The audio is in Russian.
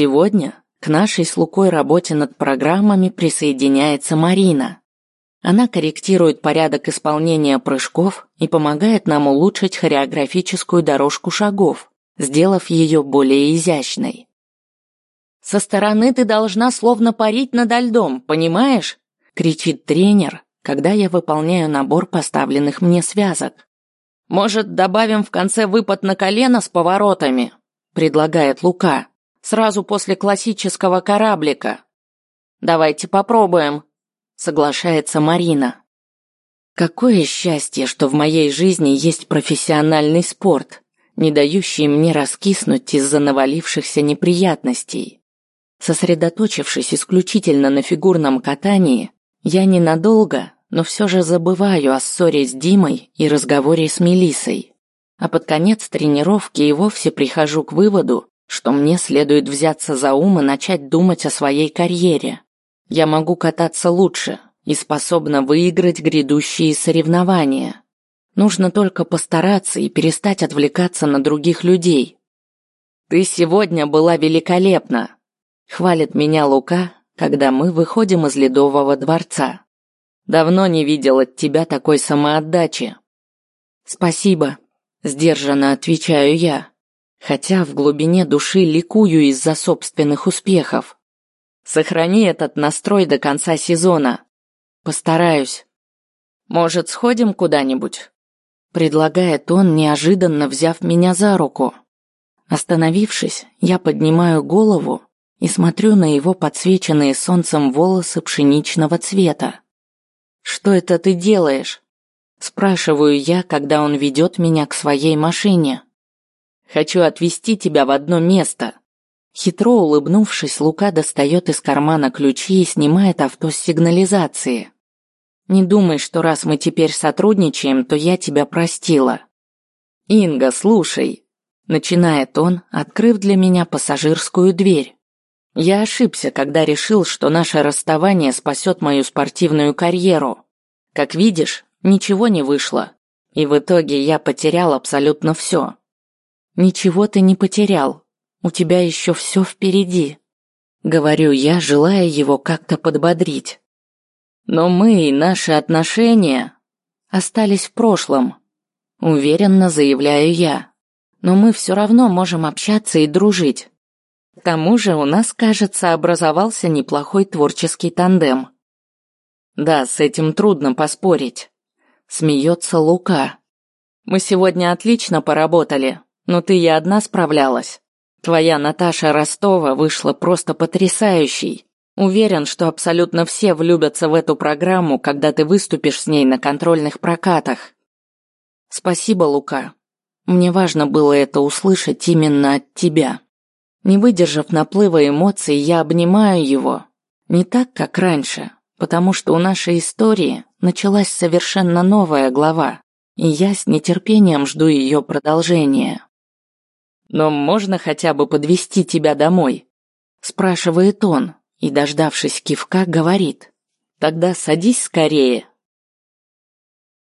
Сегодня к нашей с Лукой работе над программами присоединяется Марина. Она корректирует порядок исполнения прыжков и помогает нам улучшить хореографическую дорожку шагов, сделав ее более изящной. «Со стороны ты должна словно парить над льдом, понимаешь?» – кричит тренер, когда я выполняю набор поставленных мне связок. «Может, добавим в конце выпад на колено с поворотами?» – предлагает Лука. «Сразу после классического кораблика». «Давайте попробуем», – соглашается Марина. Какое счастье, что в моей жизни есть профессиональный спорт, не дающий мне раскиснуть из-за навалившихся неприятностей. Сосредоточившись исключительно на фигурном катании, я ненадолго, но все же забываю о ссоре с Димой и разговоре с Мелисой. А под конец тренировки и вовсе прихожу к выводу, что мне следует взяться за ум и начать думать о своей карьере. Я могу кататься лучше и способна выиграть грядущие соревнования. Нужно только постараться и перестать отвлекаться на других людей. Ты сегодня была великолепна, хвалит меня Лука, когда мы выходим из Ледового дворца. Давно не видел от тебя такой самоотдачи. Спасибо, сдержанно отвечаю я, хотя в глубине души ликую из-за собственных успехов. Сохрани этот настрой до конца сезона. Постараюсь. Может, сходим куда-нибудь? предлагает он, неожиданно взяв меня за руку. Остановившись, я поднимаю голову и смотрю на его подсвеченные солнцем волосы пшеничного цвета. «Что это ты делаешь?» Спрашиваю я, когда он ведет меня к своей машине. «Хочу отвезти тебя в одно место». Хитро улыбнувшись, Лука достает из кармана ключи и снимает авто с сигнализации. «Не думай, что раз мы теперь сотрудничаем, то я тебя простила». «Инга, слушай», — начинает он, открыв для меня пассажирскую дверь. Я ошибся, когда решил, что наше расставание спасет мою спортивную карьеру. Как видишь, ничего не вышло. И в итоге я потерял абсолютно все. Ничего ты не потерял. У тебя еще все впереди. Говорю я, желая его как-то подбодрить. Но мы и наши отношения остались в прошлом. Уверенно заявляю я. Но мы все равно можем общаться и дружить. К тому же у нас, кажется, образовался неплохой творческий тандем. Да, с этим трудно поспорить. Смеется Лука. Мы сегодня отлично поработали, но ты и одна справлялась. Твоя Наташа Ростова вышла просто потрясающей. Уверен, что абсолютно все влюбятся в эту программу, когда ты выступишь с ней на контрольных прокатах. Спасибо, Лука. Мне важно было это услышать именно от тебя. Не выдержав наплыва эмоций, я обнимаю его. Не так, как раньше, потому что у нашей истории началась совершенно новая глава, и я с нетерпением жду ее продолжения. «Но можно хотя бы подвести тебя домой?» спрашивает он, и, дождавшись кивка, говорит. «Тогда садись скорее,